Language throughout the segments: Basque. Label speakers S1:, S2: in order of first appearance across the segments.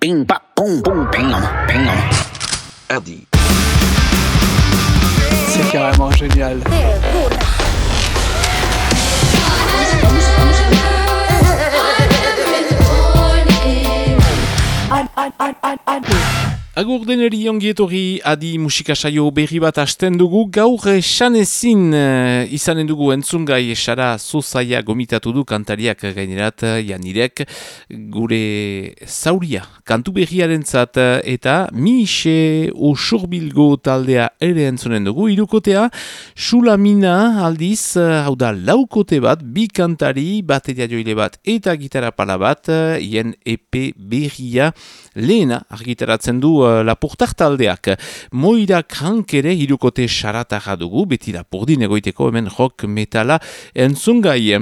S1: Bing, ba, boom, boom, bing, bing.
S2: Adi.
S3: C'est carrément génial.
S4: Agur deneri ongietorri adi musika saio berri bat hasten dugu. Gaur esanezin uh, izanen dugu entzungai esara zozaia gomitatu du kantariak gainerat janirek gure zauria kantu berriaren zat eta mise usurbilgo taldea ere entzunen dugu. Irukotea sulamina aldiz hau da laukote bat bi kantari bateria joile bat eta gitara pala bat ien EP berria lehena argitaratzen du uh, lapurtar taldeak. Moira krank ere hirukote sarataja dugu, beti lapurdin egoiteko hemen rock metala entzungai.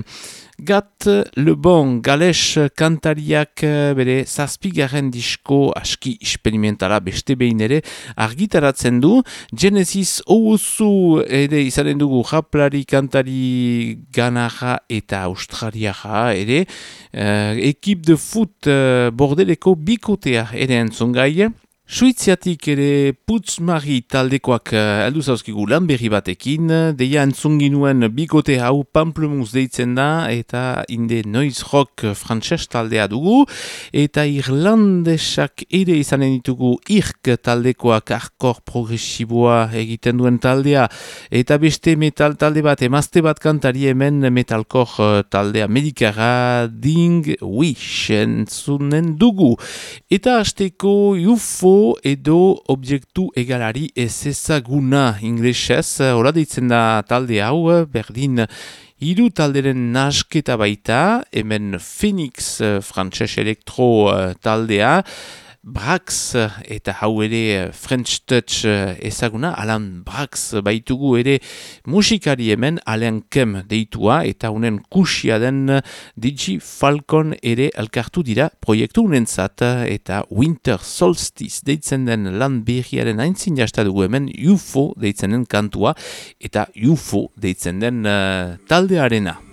S4: Gat Le Bon Gales kantariak bere zazpigaren disko aski experimentala beste behin ere argitaratzen du. Genesis ouzu ere izanen dugu japlari kantari ganaja eta australiaja ere. Uh, ekip de foot uh, bordeleko bikotea ere entzun gai. Suiziatik ere putzmari taldekoak heldu zauzkigu lan berri batekin, deia entzunginuen bikote hau pamplemuz deitzen da, eta inde noiz rock frantses taldea dugu, eta irlandesak ere izanen ditugu irk taldekoak arkor progresiboa egiten duen taldea, eta beste metal talde bat, emazte bat kantari hemen metalkor taldea medikara ding wish entzunen dugu. Eta hasteko UFO edo objektu egalari ez ezaguna inglesez, hola ditzen da talde hau, berdin hiru talderen nasketa baita, hemen Phoenix Frances Elektro taldea, Brax eta hau ere eh, French Touch eh, ezaguna, Alan Brax baitugu ere musikari hemen Alain Kem deitua eta unen kusia den eh, Digi Falcon ere elkartu dira proiektu unentzat eta Winter Solstice deitzen den lan berriaren aintzin jasta dugu hemen UFO deitzen den kantua eta UFO deitzen den uh, taldearena.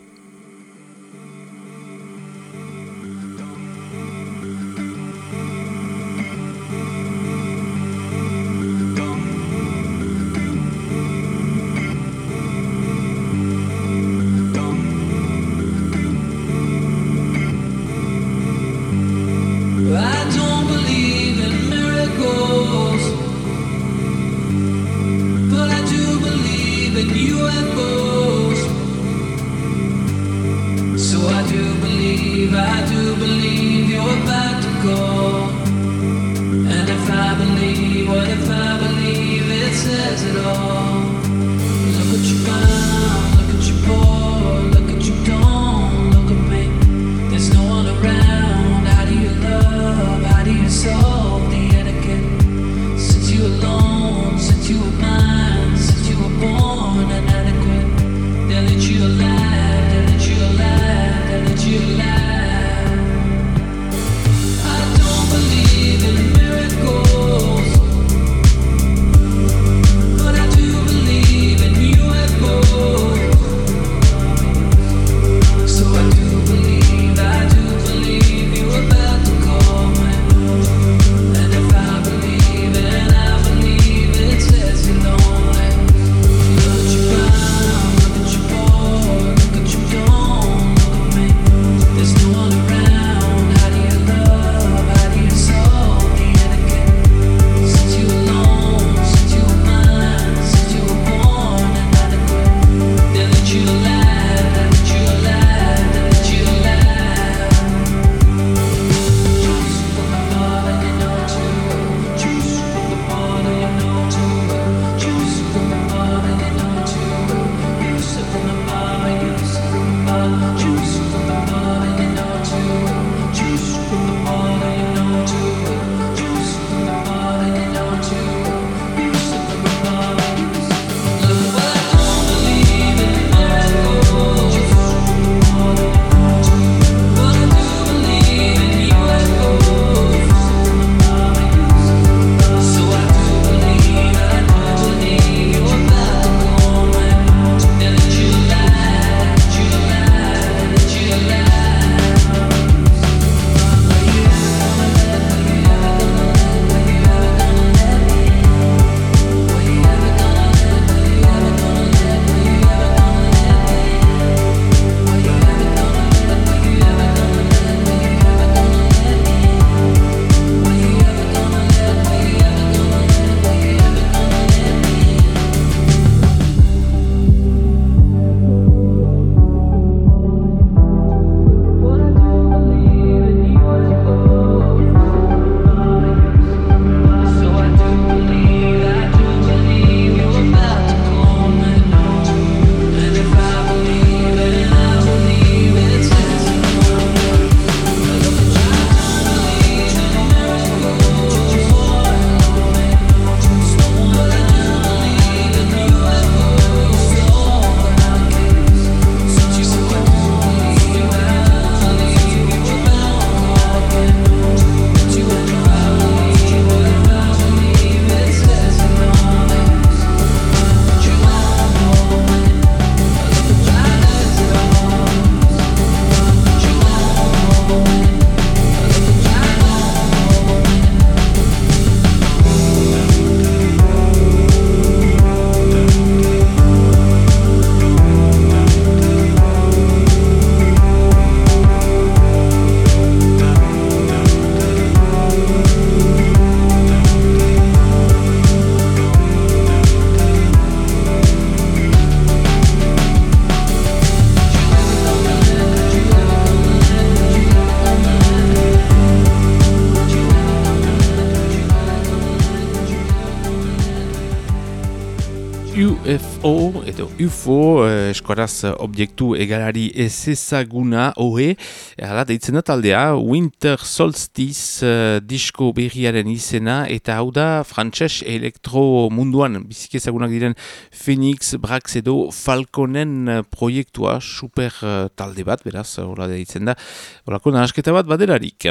S4: UFO eh, eskoraz objektu egalari ez ezaguna ohe, hala deitzen da taldea Winter Solstice eh, disko berriaren izena eta hau da frantses elektro munduan. Bizik ezagunak diren Phoenix, Brax edo Falconen proiektua super eh, talde bat, beraz, hola deitzen da, holako nahasketa bat baderarik.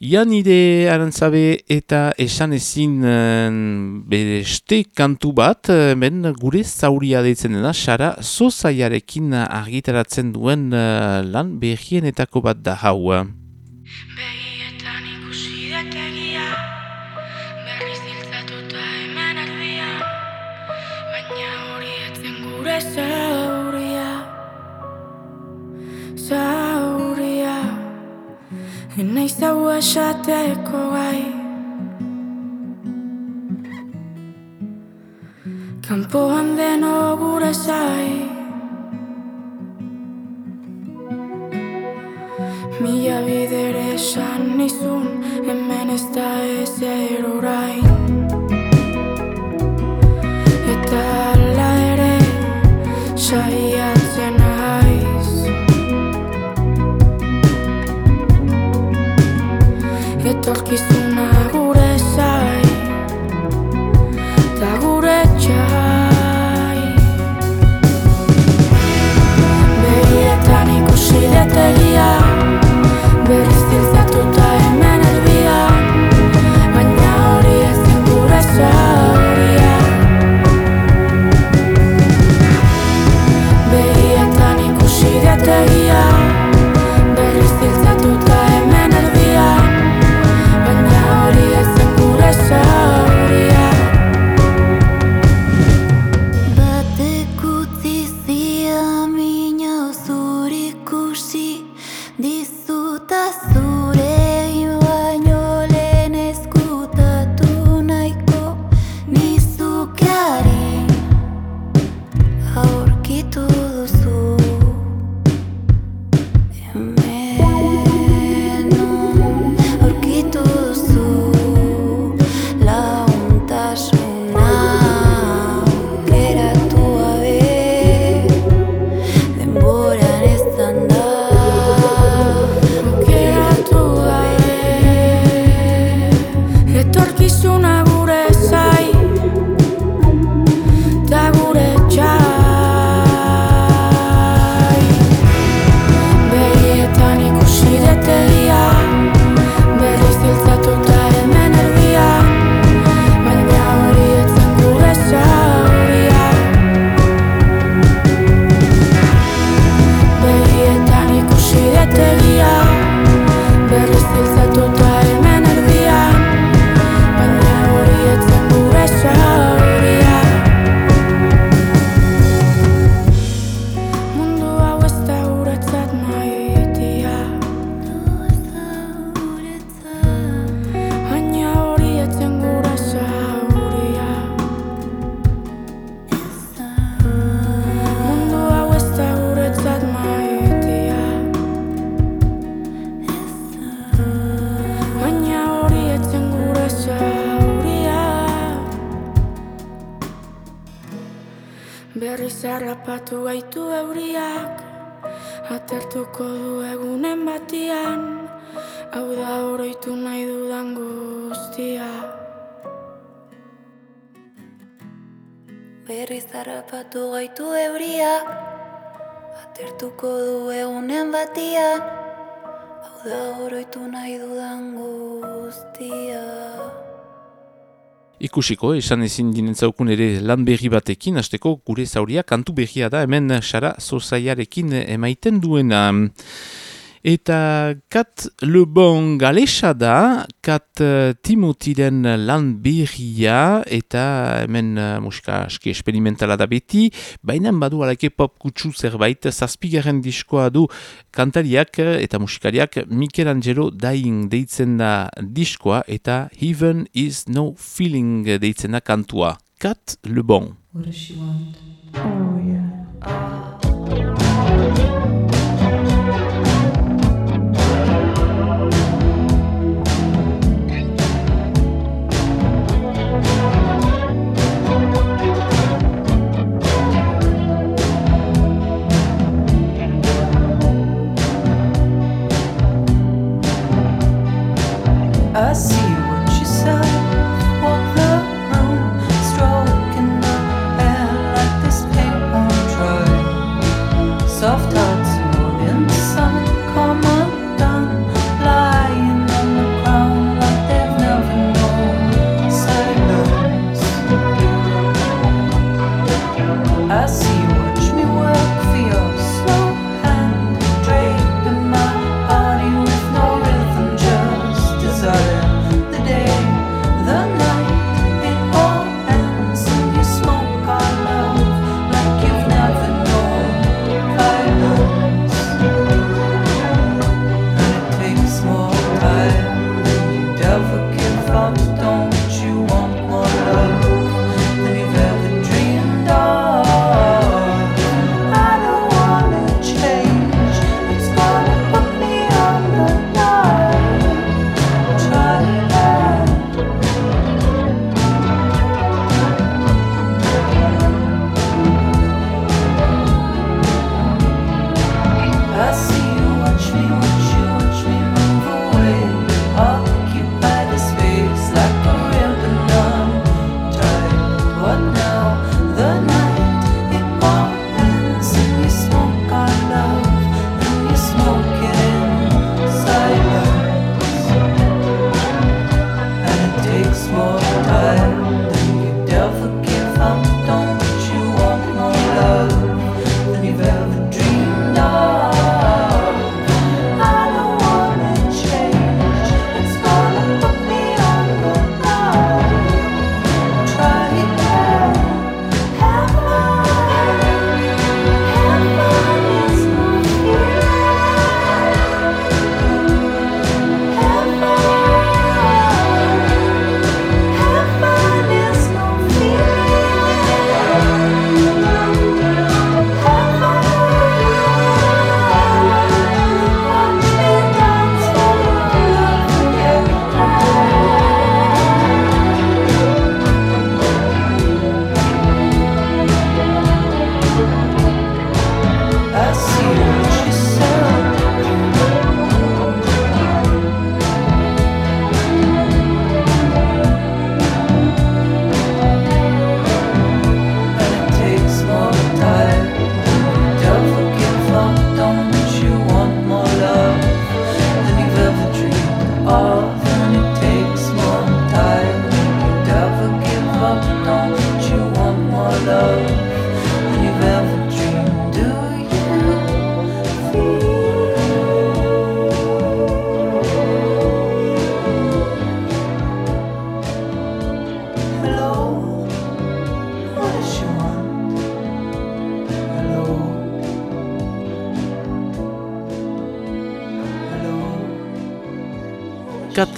S4: Ian ide arantzabe eta esan ezin uh, beste kantu bat, ben gure zauria deitzen dena, xara zozaiarekin argitaratzen duen uh, lan behienetako bat da hau.
S2: Begietan ikusi detegia, berri ziltzatuta hemen erdia, baina hori etzen zauria, zauria. Naiz hau esateko gai Kampoan deno gure zai Mila bidere esan nizun Hemen ez da ezer orain. Eta ala ere Saiatzen Etorkizuna gure zai
S4: Ikusiko, esan ezin dinentzaukun ere lan berri batekin, hasteko gure zauria kantu berria da, hemen xara zozaiarekin emaiten duena. Eta Kat Le Bon galesa da, Kat uh, Timotiren lan berria, eta hemen uh, musika aski experimentala da beti, baina badu alaike pop kutsu zerbait, zazpigaren diskoa du kantariak eta musikariak Michelangelo Dying deitzen da diskoa, eta Heaven is no feeling deitzen da kantua. Kat Le Bon.
S5: What does she want? Oh, yeah.
S2: Thank us.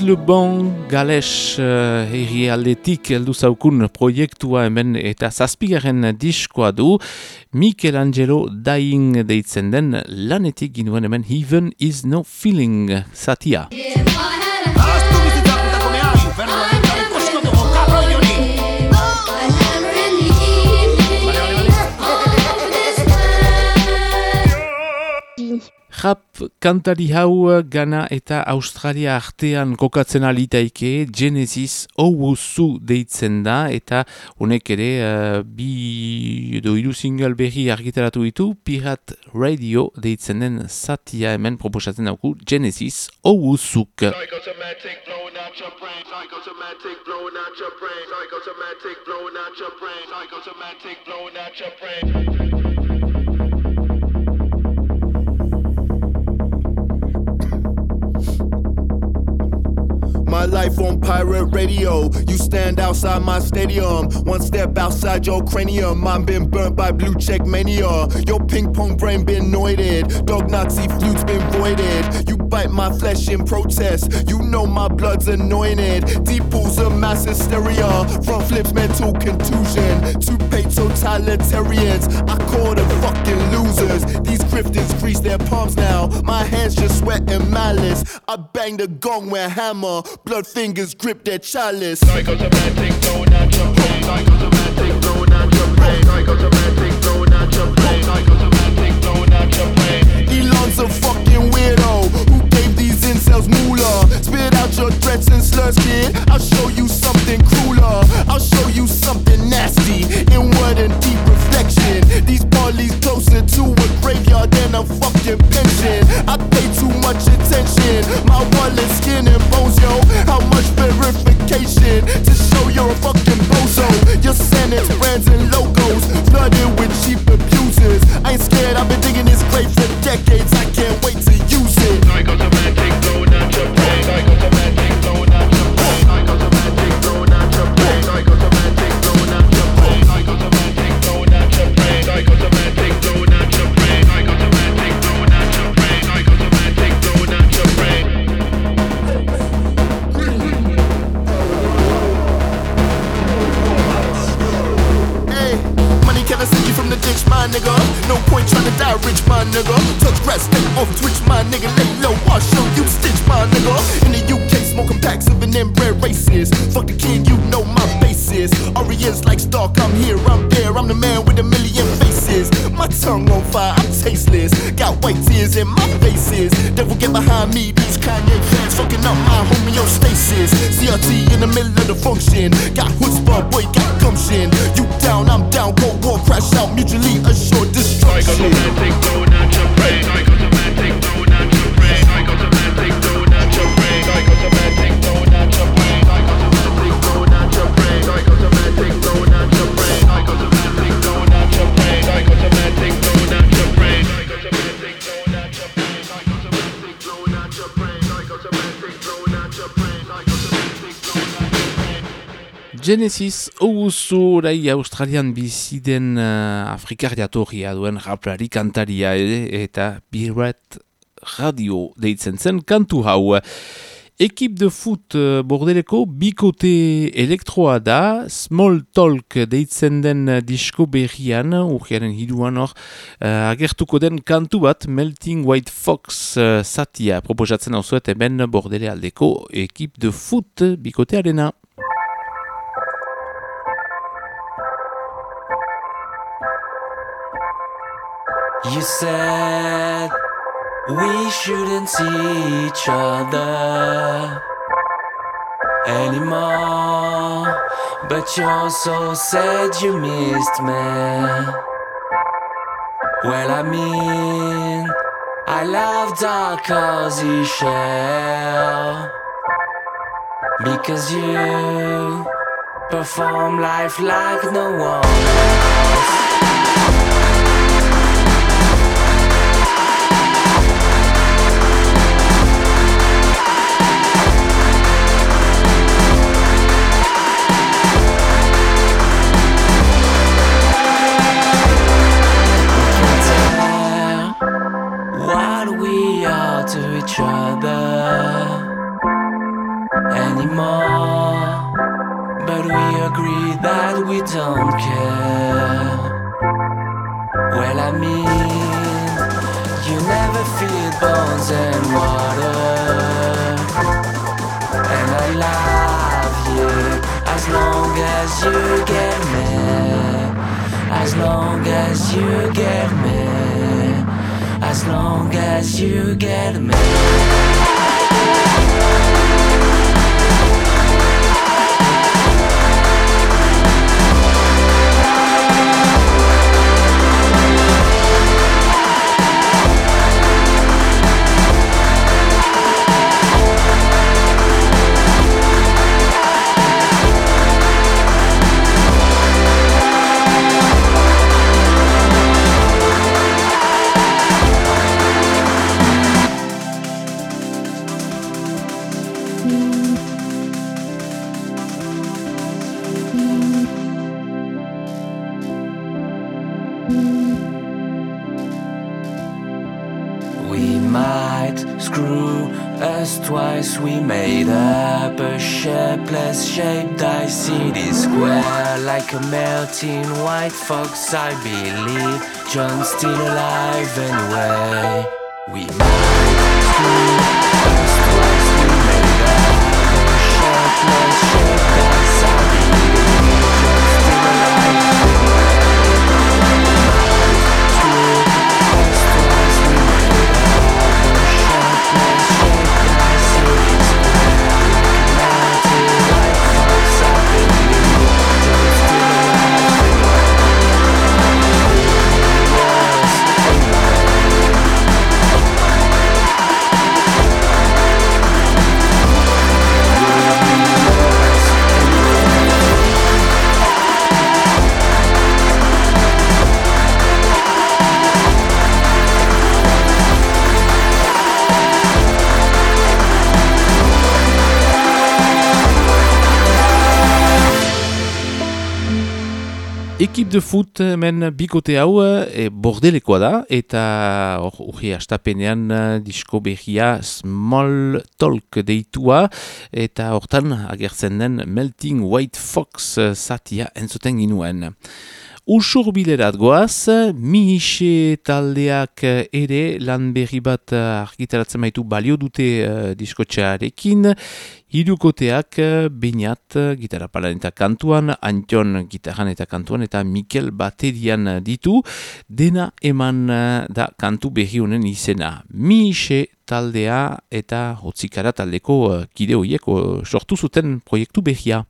S4: Katleban gales uh, erri aldetik eldu zaukun proiektua hemen eta zazpigaren diskoa du Michelangelo Dying deitzen den lanetik ginuen hemen Heaven is no feeling satia. Rap kantari hau Gana eta Australia artean kokatzen alitaike Genesis Owusu deitzen da eta honek ere uh, bi edo iru single berri argitaratu ditu Pirat Radio deitzen den satia hemen proposatzen dauku Genesis Owusuk. Psychosomatic
S6: My life on pirate radio. You stand outside my stadium. One step outside your cranium. Mine been burnt by blue check mania. Your ping pong brain been noited. Dog Nazi flutes been voided. You bite my flesh in protest. You know my blood's anointed. Deep pools of mass hysteria. Front flips, mental contusion. Two totalitarians. I call them fucking losers. These grifters crease their palms now. My hands just sweat and malice. I bang the gong with a hammer. Blood fingers grip their chalice. Psychosomatic, no natural pain. Psychosomatic, no natural pain. Psychosomatic, no natural pain. Psychosomatic, no natural pain. Elon's a fucking weirdo who gave these incels moolah. Spit out your threats and slurs, kid. I'll show you much attention. My wallet, skin, and bones, yo. How much verification to show you're a fucking bozo? Your sentence, brands, and logos flooded with
S4: Genesis Ouzu orai Australian biziden uh, Afrikar jatorria duen raplari kantaria ere eta Birat Radio deitzen zen kantu hau. Ekip de foot uh, bordeleko bikote elektroa da, Small Talk deitzen den disko berrian, urgiaren hiruan hor, uh, agertuko den kantu bat, Melting White Fox uh, satia proposatzen hau zuet hemen bordele aldeko ekip de foot bikotearena.
S7: You said we shouldn't see each other anymore, but you also said you missed me. Well, I mean, I loved our cozy shell because you perform life like no one else. Each other anymore. But we agree that we don't care. Well, I mean, you never feel bones and water. And I love you as long as you get me. As long as you get me. As long as you get me. Like a melting white fox. I believe John's still alive anyway.
S4: Ekip de foot hemen bikote hau e, bordelekoa da eta hor urri astapenean eh, disko berria Small Talk deitua eta hortan agertzen den Melting White Fox eh, satia entzuten ginuen. Usurbilerat goaz, Mihixe taldeak ere lan berri bat argitaratzen baitu balio dute uh, diskotxearekin, Hirukoteak bainat gitarra palan eta kantuan, Antion gitarran eta kantuan eta Mikel baterian ditu, dena eman da kantu berri honen izena. Mihixe taldea eta hotzikara taldeko kide horiek sortu zuten proiektu berria.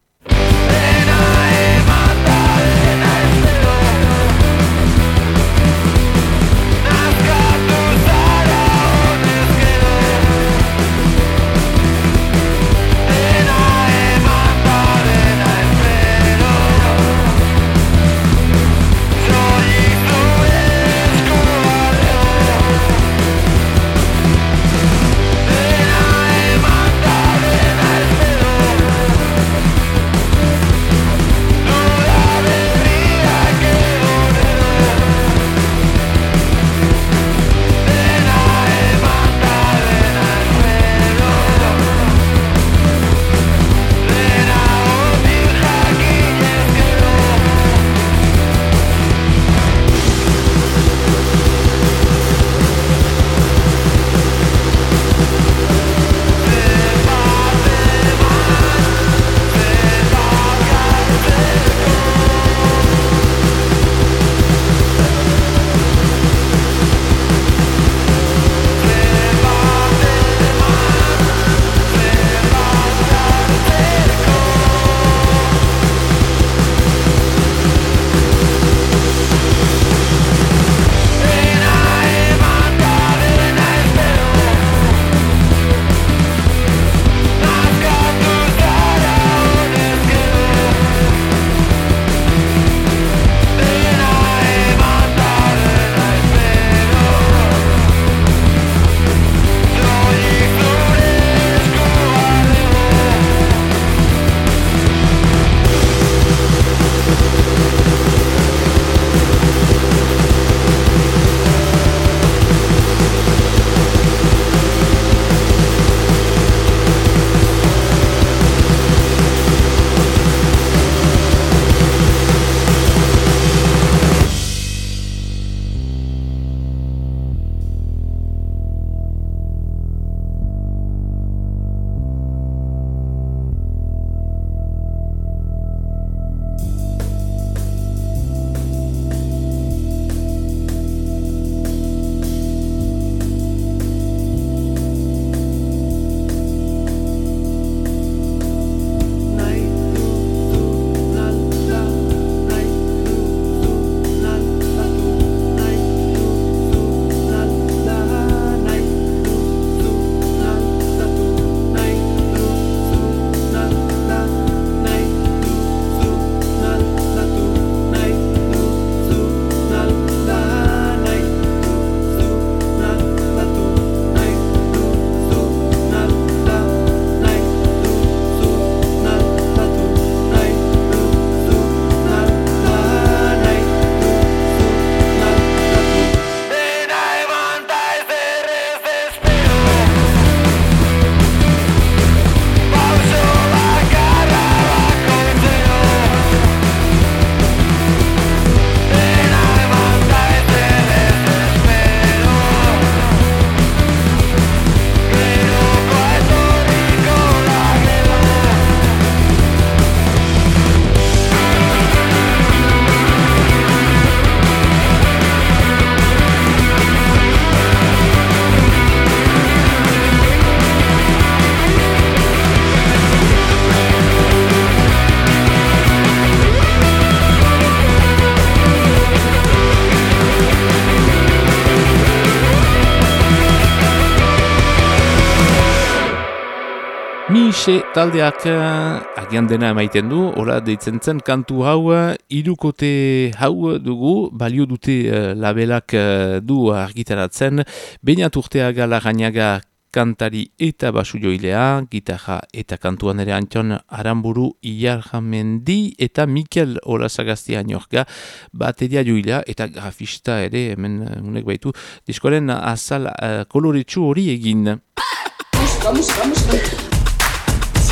S4: Taldeak uh, agian dena emaiten du, ora deitzen zen kantu hau, irukote hau dugu, balio dute uh, labelak uh, du argitaratzen, bainat urtea gala gainaga kantari eta basu joilea, gitarra eta kantuan ere antion aramburu iarjamendi eta Mikel Olazagazti anorga bateria joilea eta grafista ere, hemen unek baitu, diskoren azal uh, koloretsu hori egin.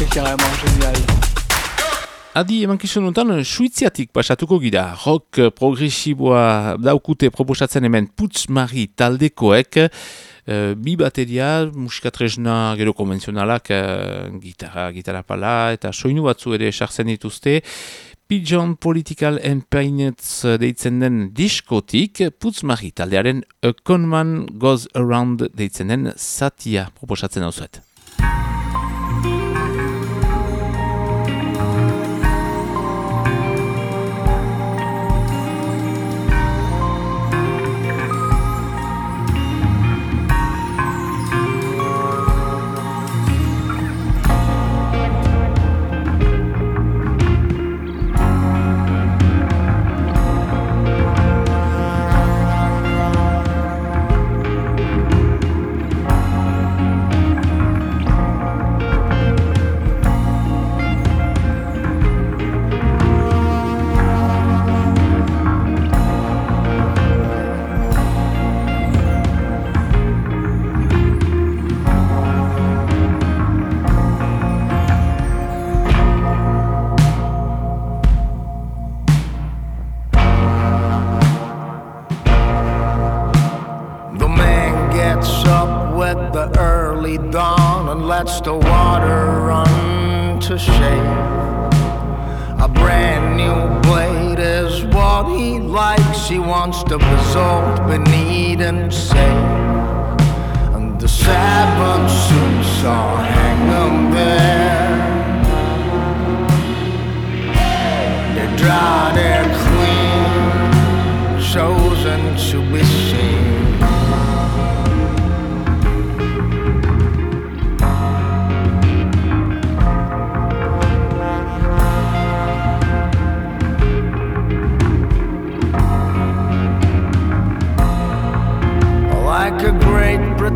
S8: Carrément génial.
S4: Adi emankizun honetan, suiziatik pasatuko gira. Rock progresiboa daukute proposatzen hemen Putz Mari taldekoek. Uh, bi bateria, musikatresna gero konvenzionalak, uh, gitarra, gitarra pala, eta soinu batzu ere esartzen dituzte. Pigeon Political Empainetz deitzen den diskotik, Putz Mari taldearen A Conman Goes Around deitzen den satia proposatzen hau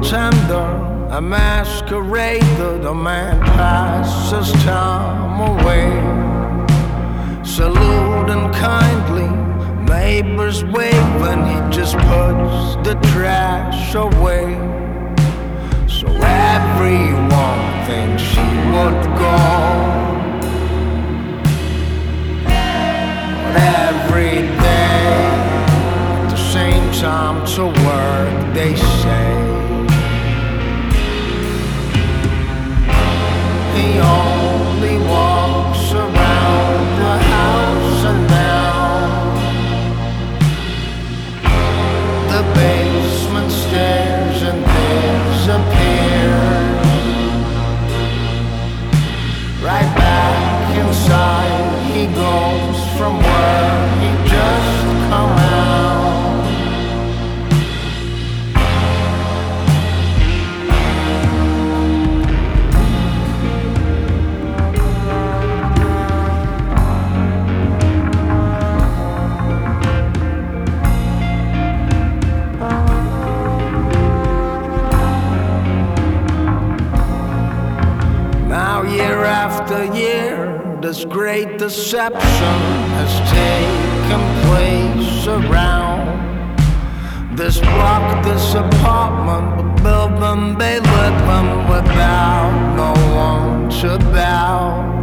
S8: pretender, a masquerader. The man passes time away, saluting kindly. Neighbors wave and he just puts the trash away. So everyone thinks he would go. Every day, at the same time to work they say. the only this great deception has taken place around this block, this apartment, the building they live in without no one to bow.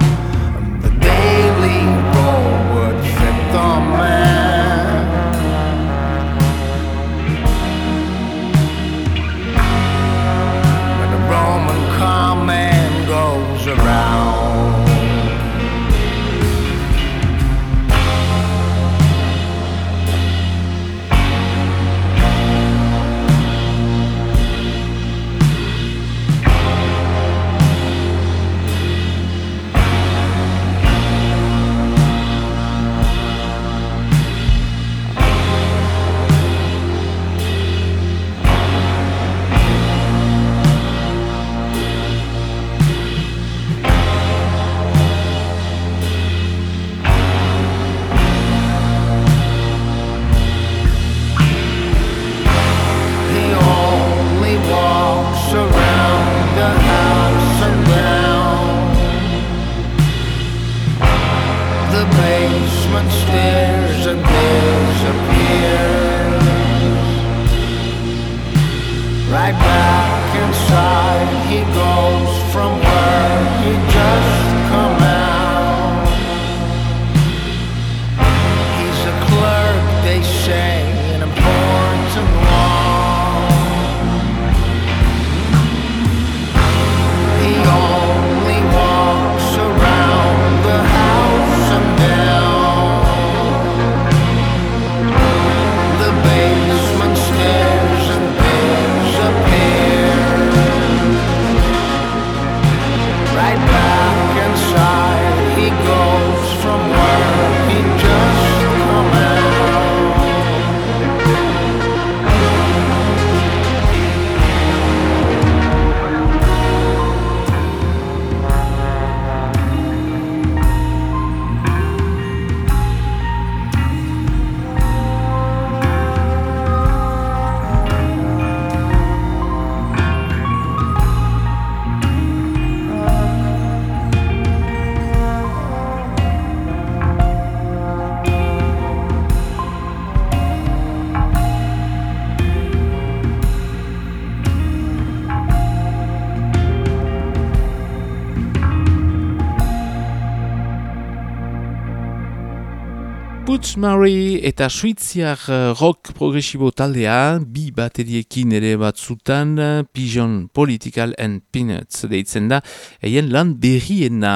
S4: Murray eta Suiziar uh, rock progresibo taldea, bi bateriekin ere batzutan, uh, Pigeon Political and Peanuts deitzen da, eien lan berriena.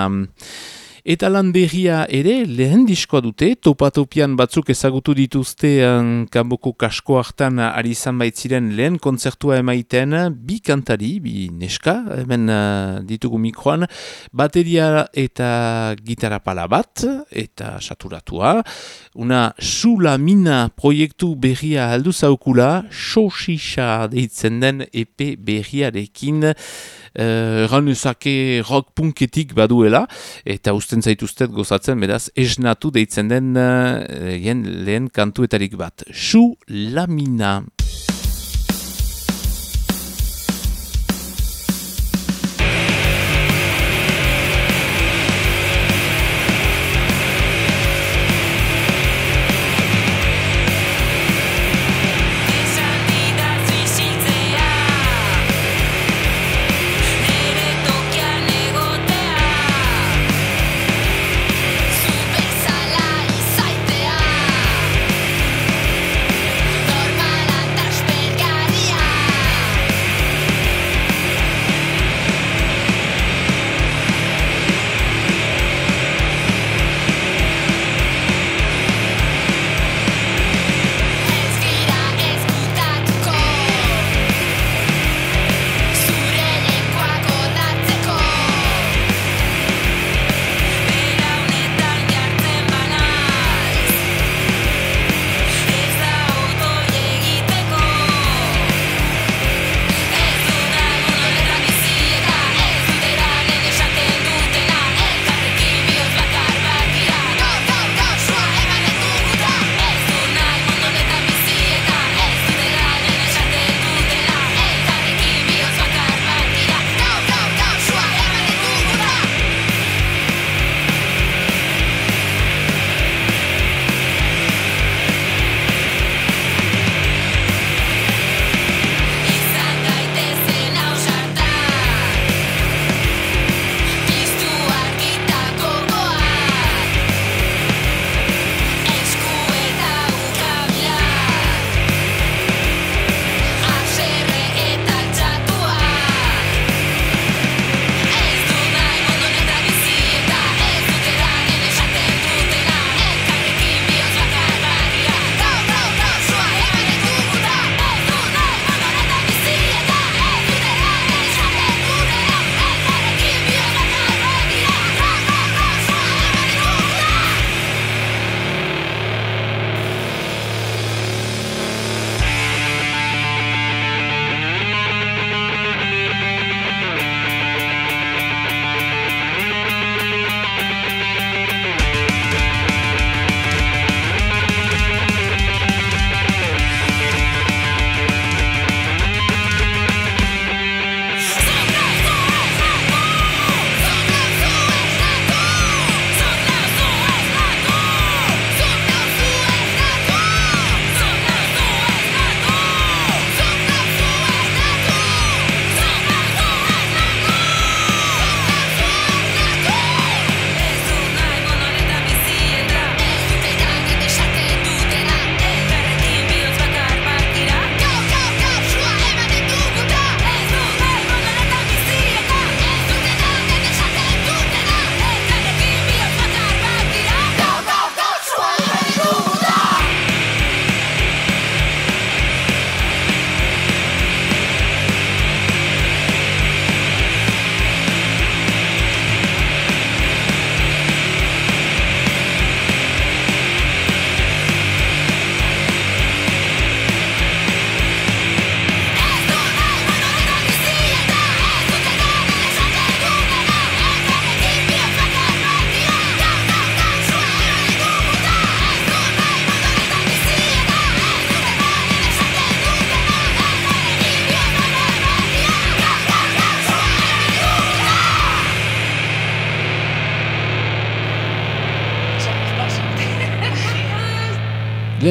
S4: Eta lan berria ere lehen diskoa dute, topatopian batzuk ezagutu dituzte kanboko kasko hartan ari izan baitziren lehen kontzertua emaiten, bi kantari, bi neska, hemen uh, ditugu mikroan, bateria eta gitarra pala bat, eta saturatua, una sula mina proiektu berria aldu zaukula, sosisa deitzen den EP berriarekin, uh, rock punketik baduela, eta usten zaituztet gozatzen, beraz, esnatu deitzen den uh, lehen kantuetarik bat. Su lamina.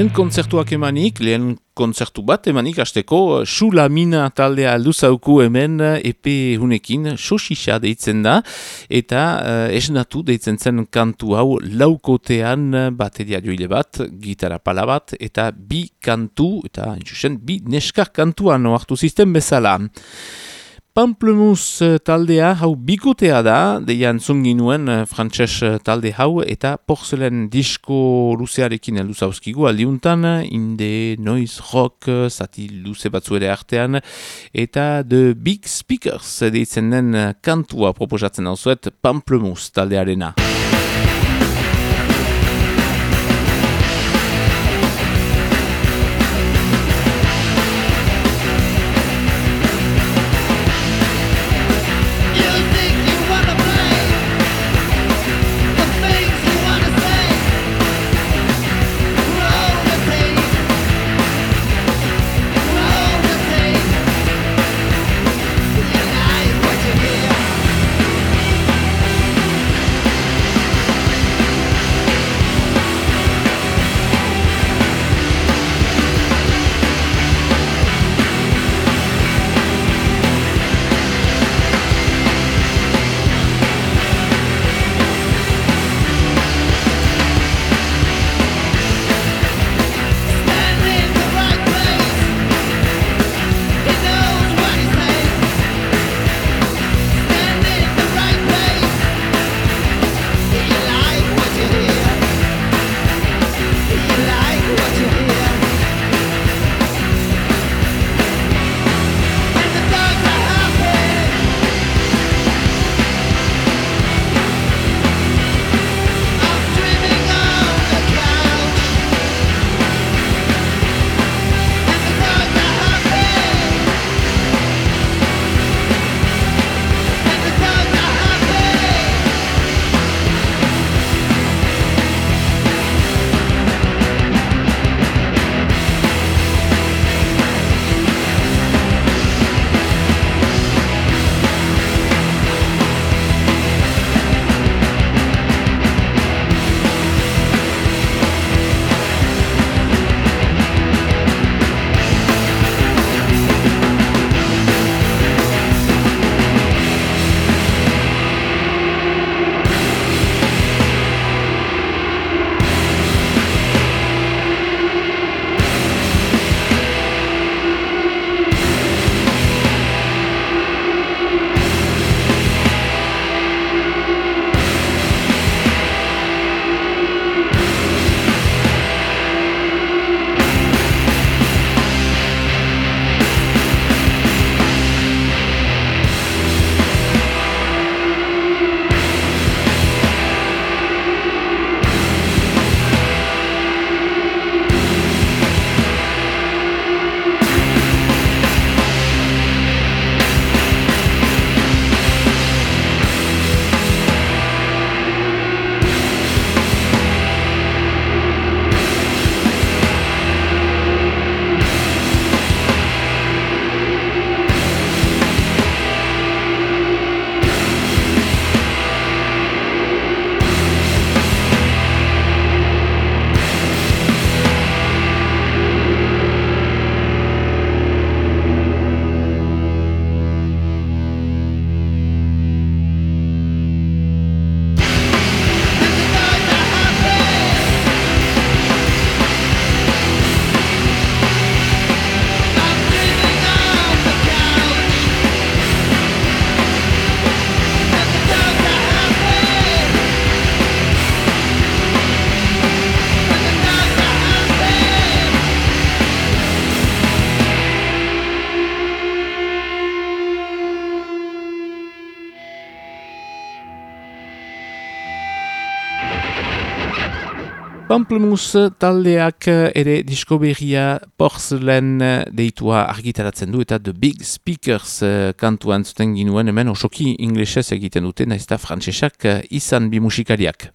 S4: Lehen kontzertuak emanik, lehen kontzertu bat emanik hasteko Xula Mina taldea luzauku hemen epe hunekin sosisa deitzen da eta uh, esnatu deitzen zen kantu hau laukotean bateria joile bat, gitara pala bat eta bi kantu eta entzusen bi neskar kantuan oartu zisten bezala. Pamplemuz eh, taldea hau bikotea da, deian zunginuen uh, frantses eh, talde hau, eta porzelen disko luzearekin heldu zauzkigu aldiuntan, inde, noise, rock, zati luze batzuere artean, eta The Big Speakers deitzen den kantua proposatzen hau zuet Pamplemuz taldearena. Pamplemus taldeak ere diskoberria porzelen deitua argitaratzen du eta The Big Speakers eh, kantuan zuten ginuen hemen osoki inglesez egiten dute naizta frantsesak eh, izan bi musikariak.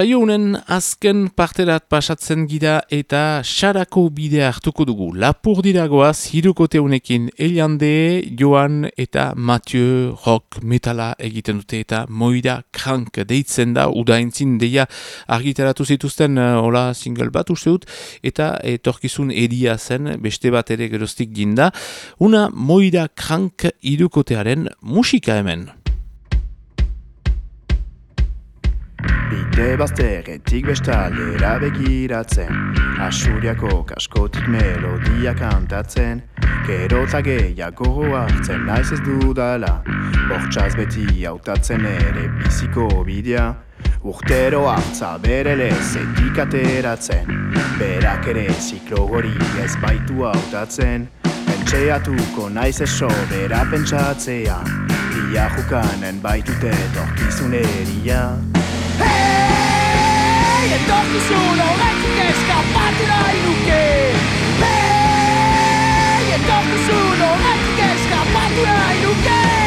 S4: Saionen azken parterat pasatzen gira eta xarako bidea hartuko dugu. Lapur diragoaz, hirukote honekin Eliande, Joan eta Mathieu rock metala egiten dute eta moida krank deitzen da, udaintzin deia argitaratu zituzten uh, hola single bat uste dut, eta etorkizun edia zen, beste bat ere geroztik ginda. Una moida krank hirukotearen musika hemen.
S9: Bide bazterretik bestaldera begiratzen. Asuriako kaskotik melodia kantatzen. Gerotza gehiago hartzen naiz ez dudala. Bortxaz beti hautatzen ere biziko bidea. Urtero hartza bere lezetik ateratzen. Berak ere ziklo ez baitu hautatzen. Pentseatuko naiz eso bera pentsatzea. Ia jukanen baitute torkizun eria
S10: Hey, etorkizun horretik eskapatu nahi nuke Hey, etorkizun horretik eskapatu nahi
S11: Ametxetan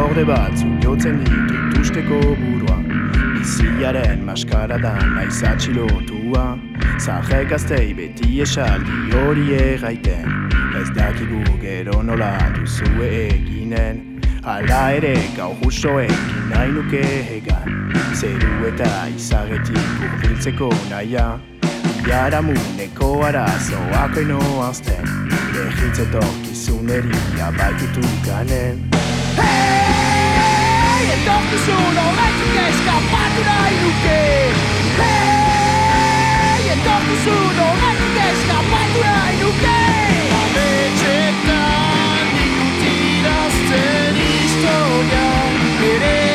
S9: Akorde batzu jotzen ditut usteko burua. Biziaren maskaradan naiz atxilotua Zahe gaztei beti esaldi hori erraiten. Ez dakigu gero nola duzue eginen. Hala ere gau justoekin nahi nuke egan Zeru eta izagetik urbiltzeko naia. Iaramuneko arazoak eno azten Behitzetorkizuneri abaitutu ganen.
S10: Hey, etorkizun horretik eskapatu nahi nuke Hey, etorkizun horretik eskapatu nahi nuke
S11: Ametxetan dinutirazten historia Bere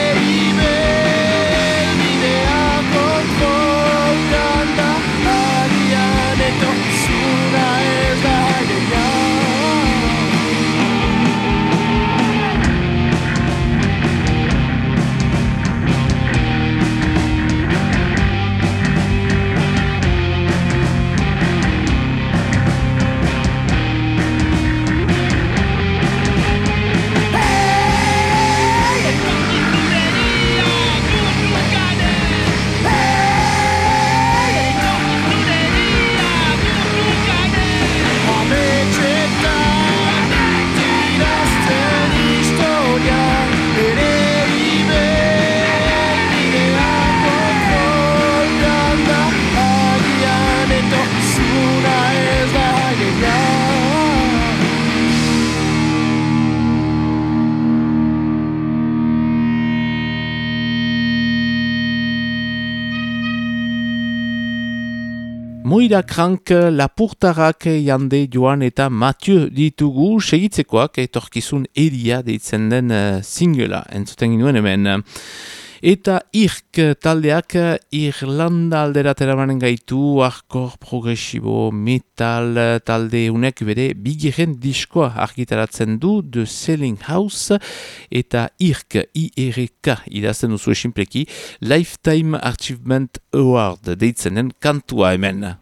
S4: Moira Krank, Lapurtarrak, Jande, Joan eta Mathieu ditugu segitzekoak etorkizun eria deitzen den uh, singela entzuten ginuen hemen. Eta irk taldeak Irlanda alderatera manen gaitu, arkor progresibo metal talde unek bere bigiren diskoa argitaratzen du The Selling House eta irk IRK idazten duzu esinpleki Lifetime Achievement Award deitzenen kantua hemen.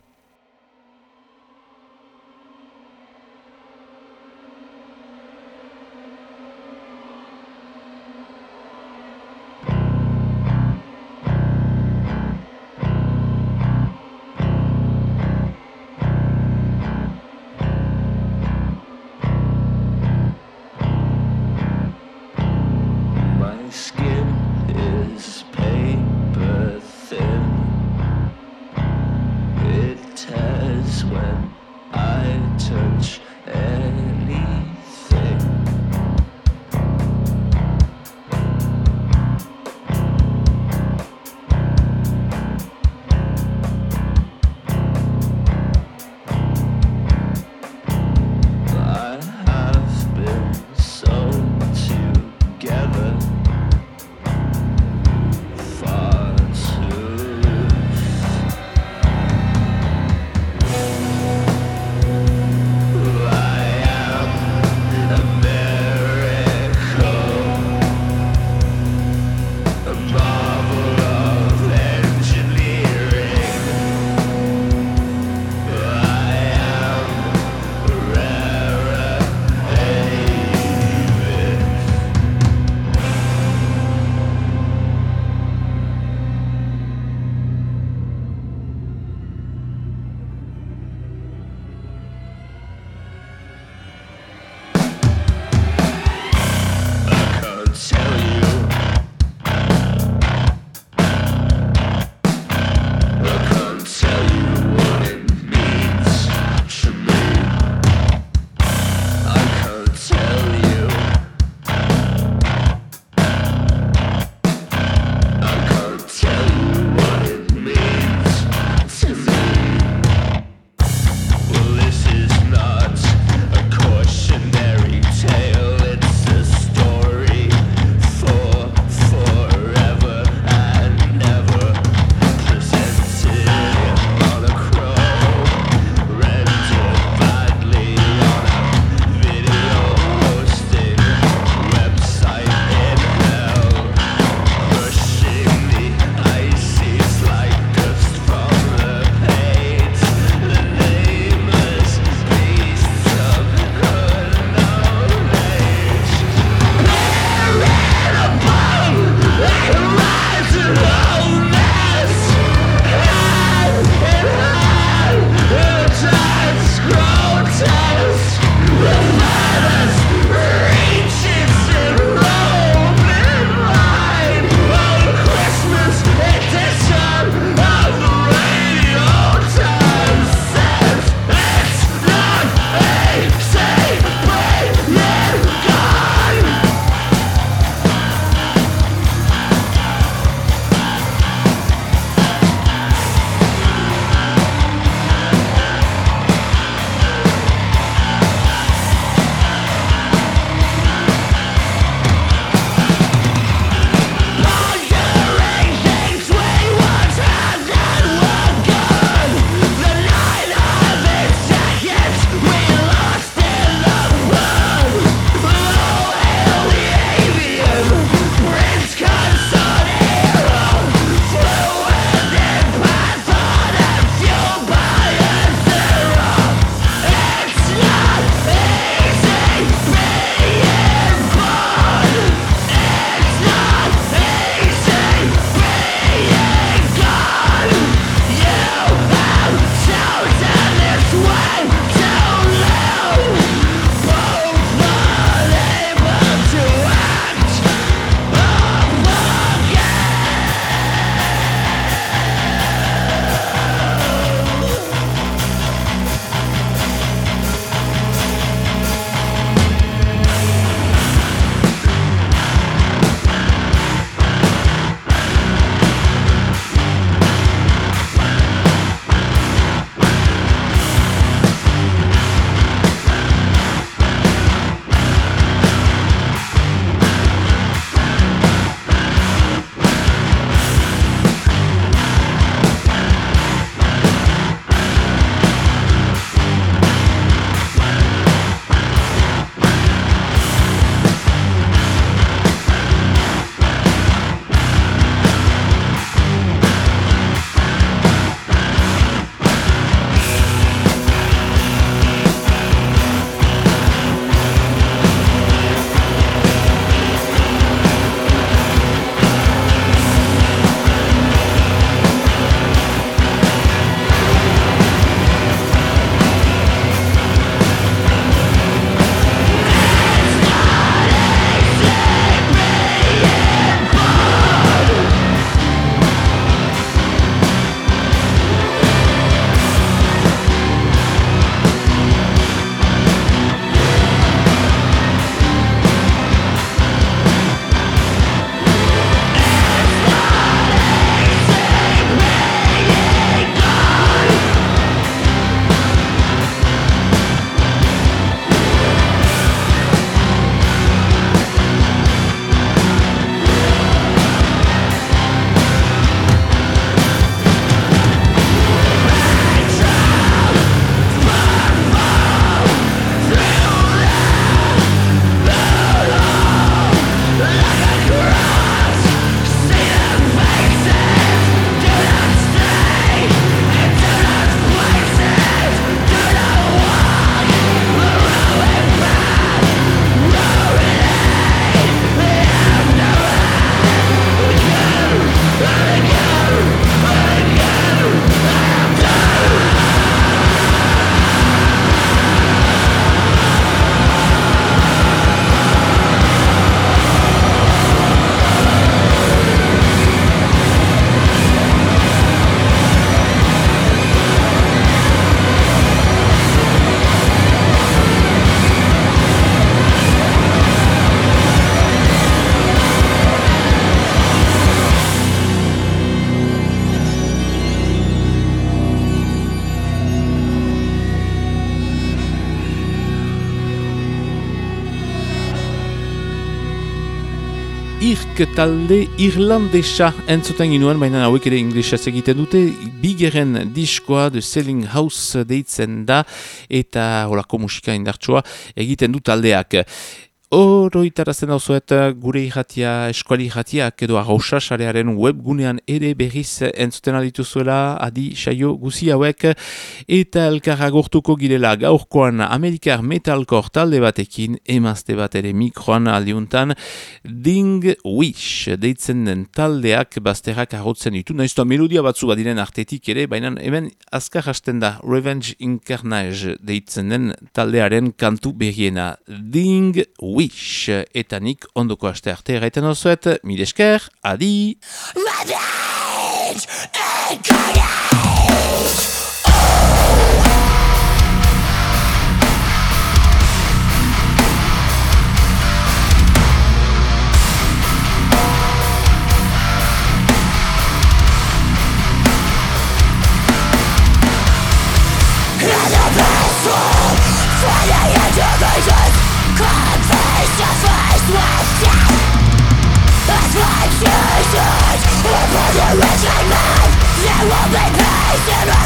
S4: Talde irlandesa entzuten ginuen, baina hauek ere inglesez egiten dute, bigeren diskoa The Selling House deitzen da, eta holako musika indartsua egiten du taldeak. Oroitarazten dauzuet gure irratia, eskuali irratiak edo arrausa sarearen webgunean ere berriz entzuten adituzuela adi saio guzi hauek. Eta elkarra gortuko girela gaurkoan Amerikar Metalcore talde batekin emazte bat ere mikroan aldiuntan Ding Wish deitzen den taldeak bazterrak arrotzen ditu. Nahiztua melodia batzu badiren artetik ere baina hemen azkar hasten da Revenge Incarnage deitzen den taldearen kantu berriena. Ding Wish Wish eta nik ondoko aste arte erraiten osuet, mil esker, adi! Revenge!
S5: I, Get dead